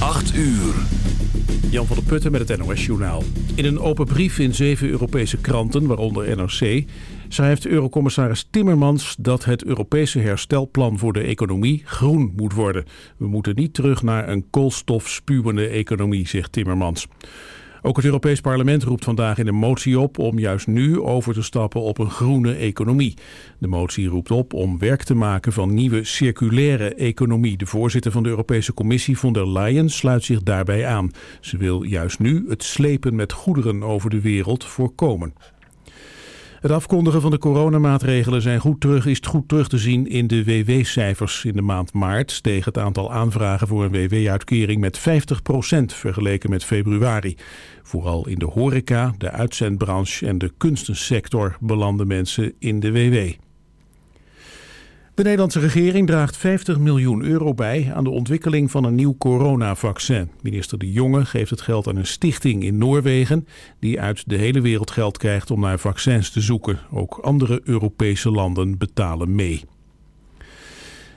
8 uur. Jan van der Putten met het NOS-journaal. In een open brief in zeven Europese kranten, waaronder NRC... schrijft Eurocommissaris Timmermans dat het Europese herstelplan voor de economie groen moet worden. We moeten niet terug naar een koolstofspuwende economie, zegt Timmermans. Ook het Europees Parlement roept vandaag in een motie op om juist nu over te stappen op een groene economie. De motie roept op om werk te maken van nieuwe circulaire economie. De voorzitter van de Europese Commissie von der Leyen sluit zich daarbij aan. Ze wil juist nu het slepen met goederen over de wereld voorkomen. Het afkondigen van de coronamaatregelen zijn goed terug, is goed terug te zien in de WW-cijfers. In de maand maart steeg het aantal aanvragen voor een WW-uitkering met 50% vergeleken met februari. Vooral in de horeca, de uitzendbranche en de kunstensector belanden mensen in de WW. De Nederlandse regering draagt 50 miljoen euro bij aan de ontwikkeling van een nieuw coronavaccin. Minister De Jonge geeft het geld aan een stichting in Noorwegen die uit de hele wereld geld krijgt om naar vaccins te zoeken. Ook andere Europese landen betalen mee.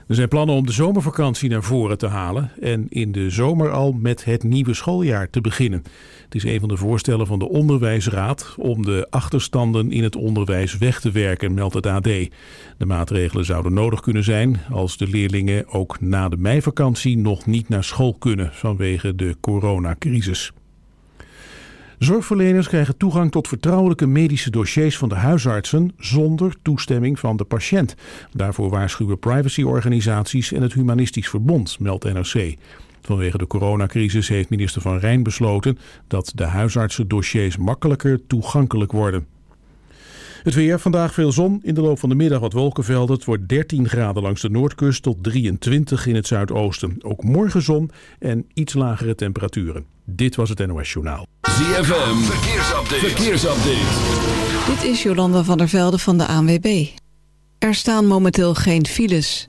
Er zijn plannen om de zomervakantie naar voren te halen en in de zomer al met het nieuwe schooljaar te beginnen. Het is een van de voorstellen van de Onderwijsraad om de achterstanden in het onderwijs weg te werken, meldt het AD. De maatregelen zouden nodig kunnen zijn als de leerlingen ook na de meivakantie nog niet naar school kunnen vanwege de coronacrisis. Zorgverleners krijgen toegang tot vertrouwelijke medische dossiers van de huisartsen zonder toestemming van de patiënt. Daarvoor waarschuwen privacyorganisaties en het Humanistisch Verbond, meldt NRC. Vanwege de coronacrisis heeft minister Van Rijn besloten dat de huisartsendossiers makkelijker toegankelijk worden. Het weer, vandaag veel zon, in de loop van de middag wat wolkenvelden. Het wordt 13 graden langs de noordkust tot 23 in het zuidoosten. Ook morgen zon en iets lagere temperaturen. Dit was het NOS Journaal. ZFM, verkeersupdate. verkeersupdate. Dit is Jolanda van der Velde van de ANWB. Er staan momenteel geen files.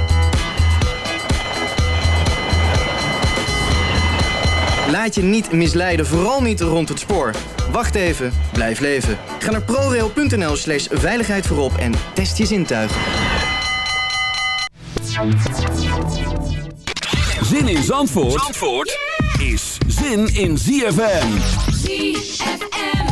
Laat je niet misleiden, vooral niet rond het spoor. Wacht even, blijf leven. Ga naar prorail.nl slash veiligheid voorop en test je zintuigen. Zin in Zandvoort, Zandvoort is zin in ZFM. ZFM.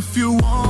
if you wanna,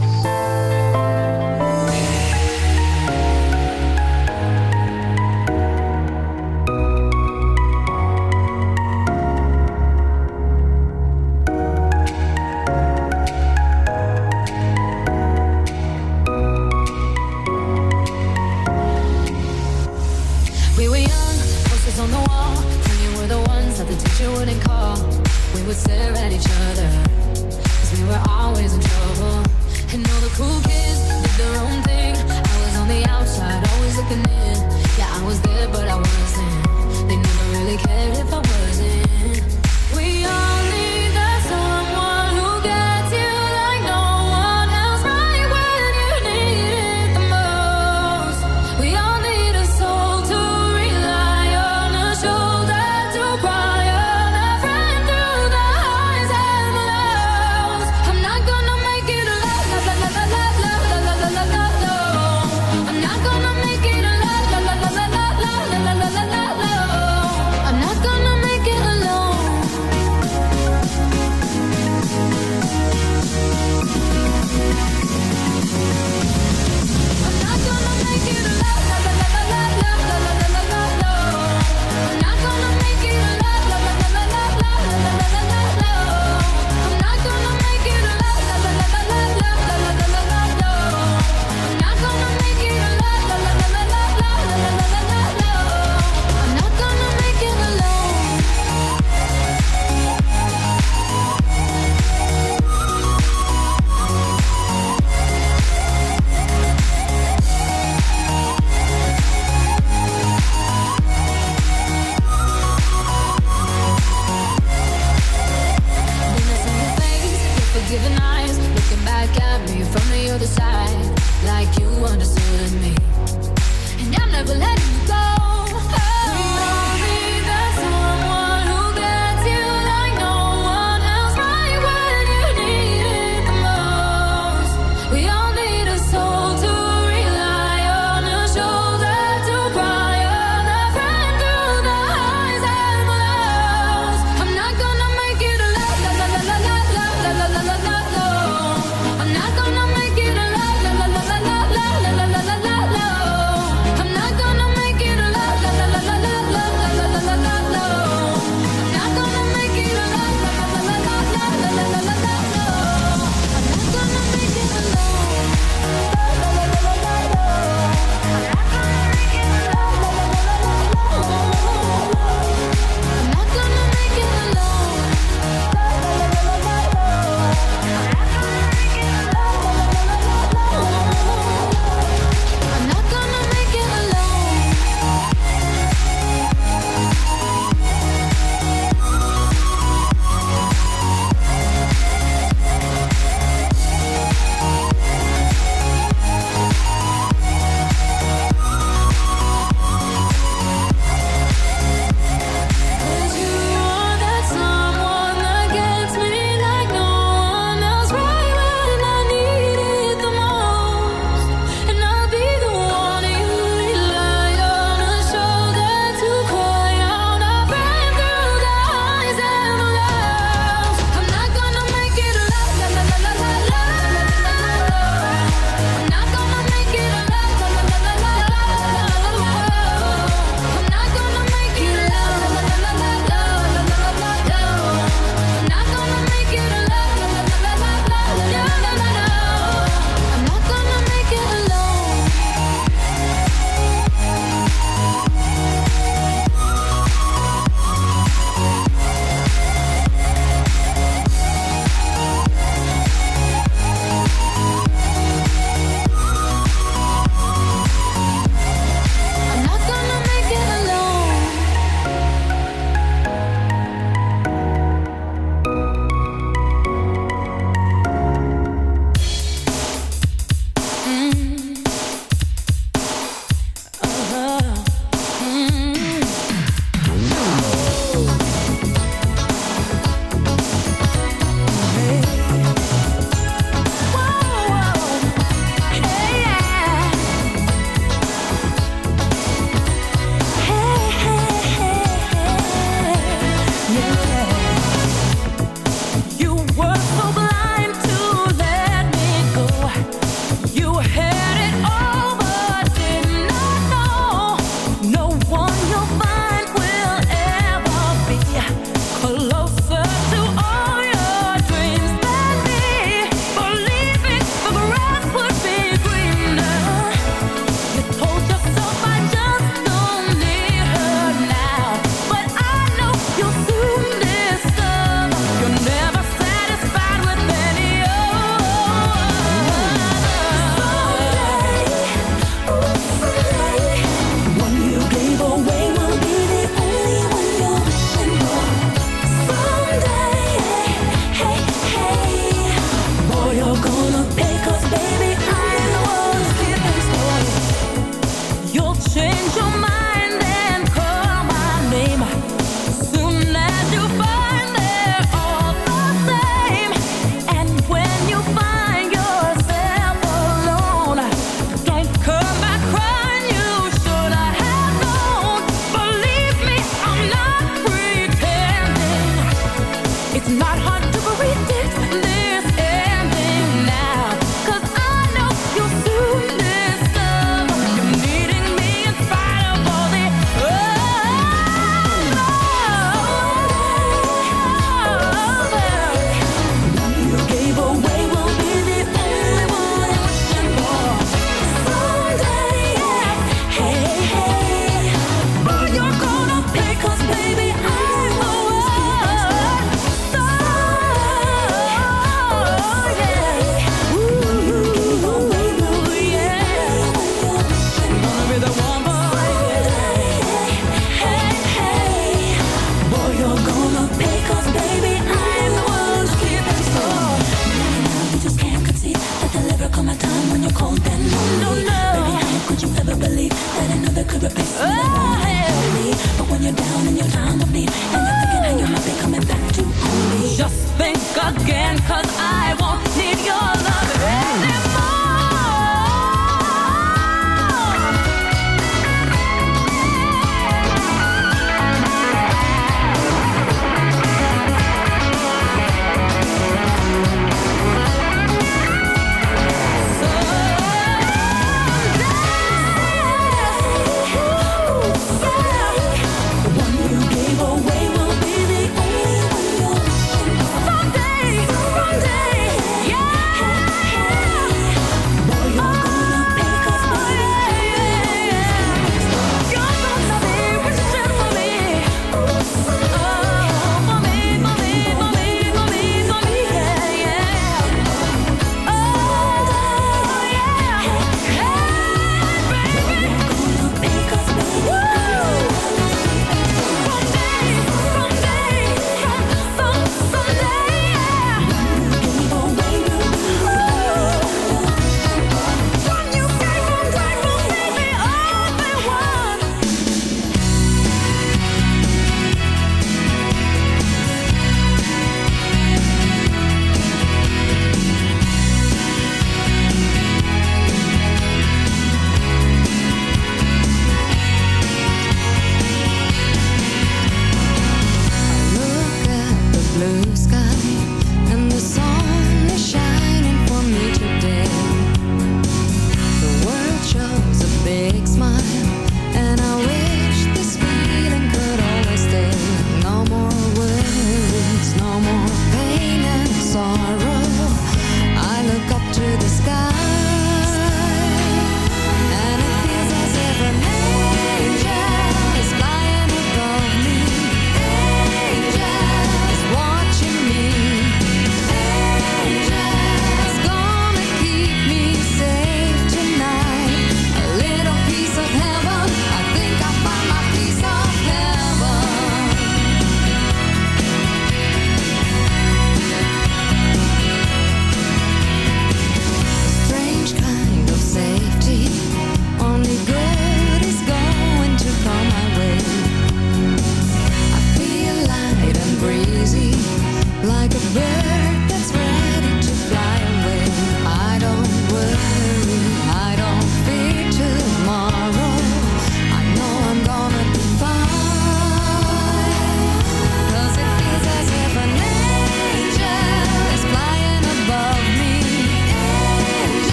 We are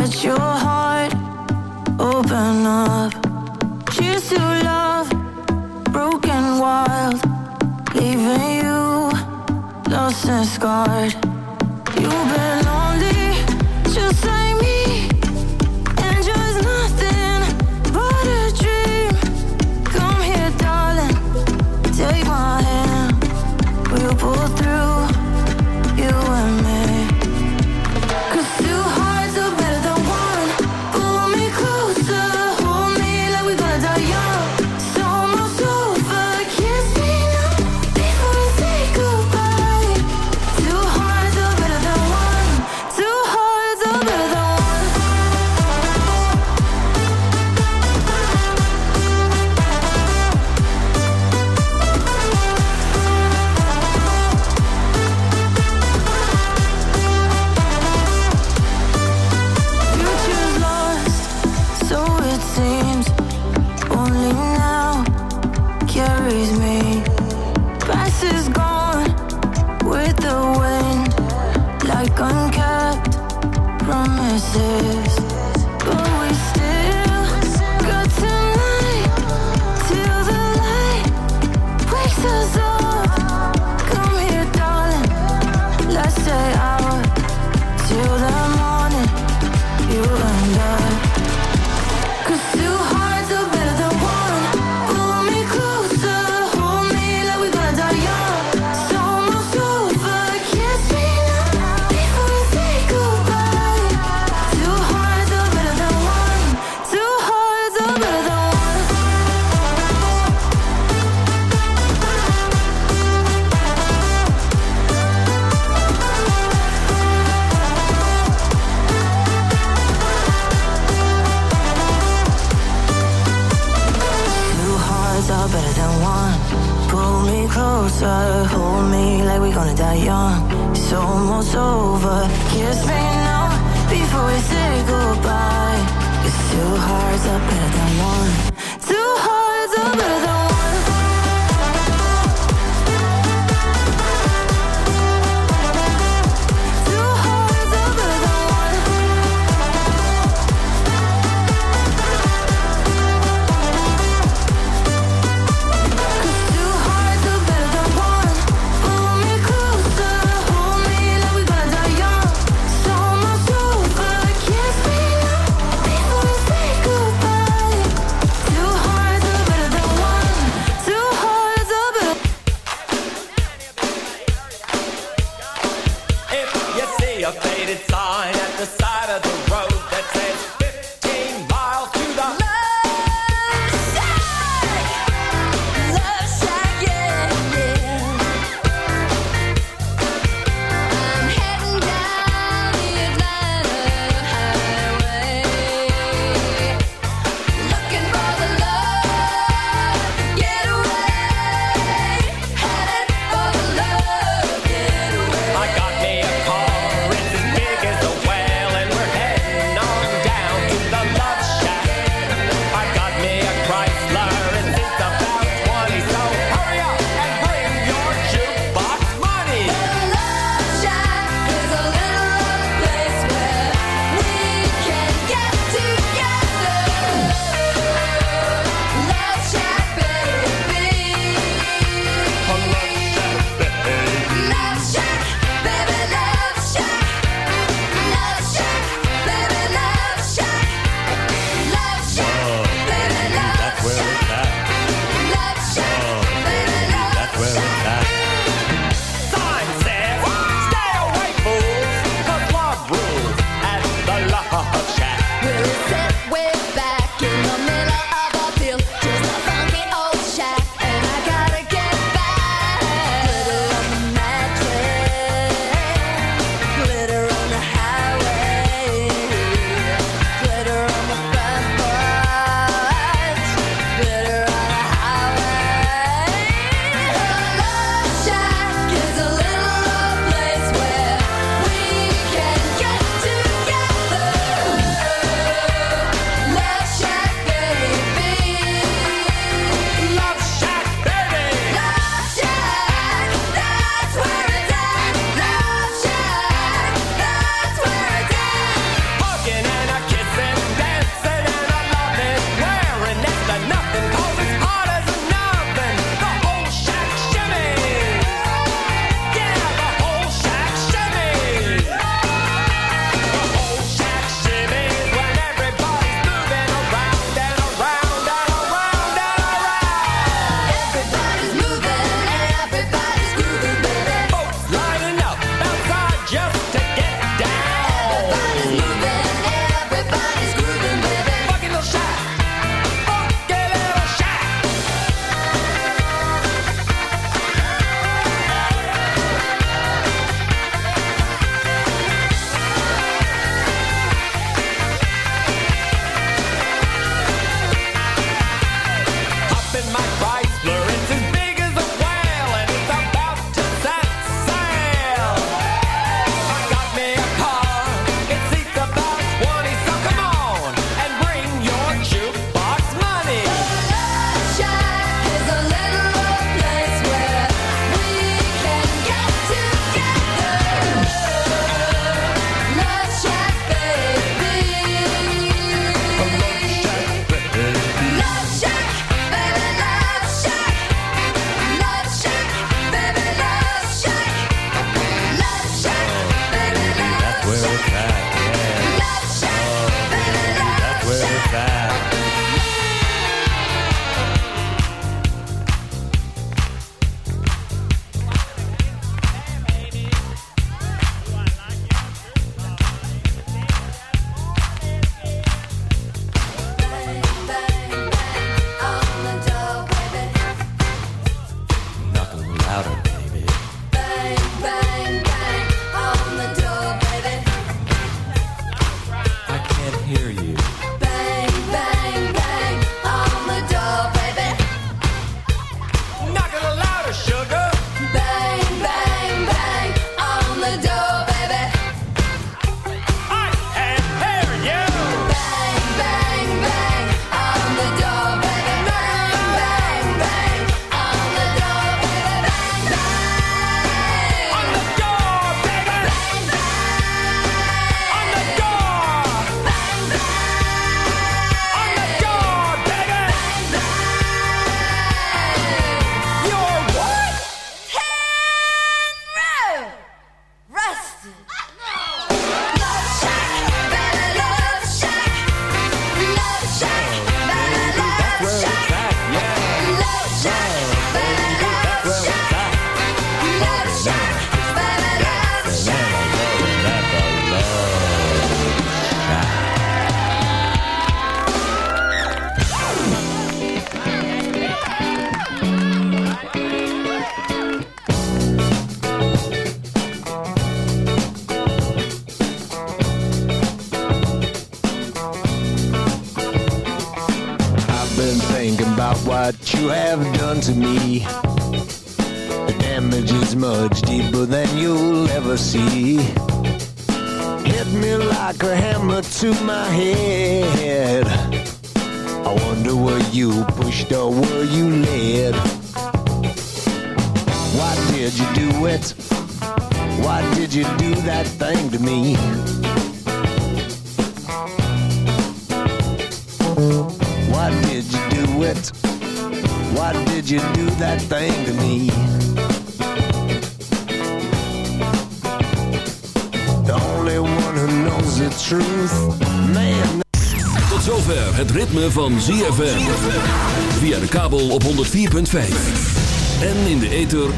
Let your heart open up. Cheers to love, broken wild, leaving you lost and scarred.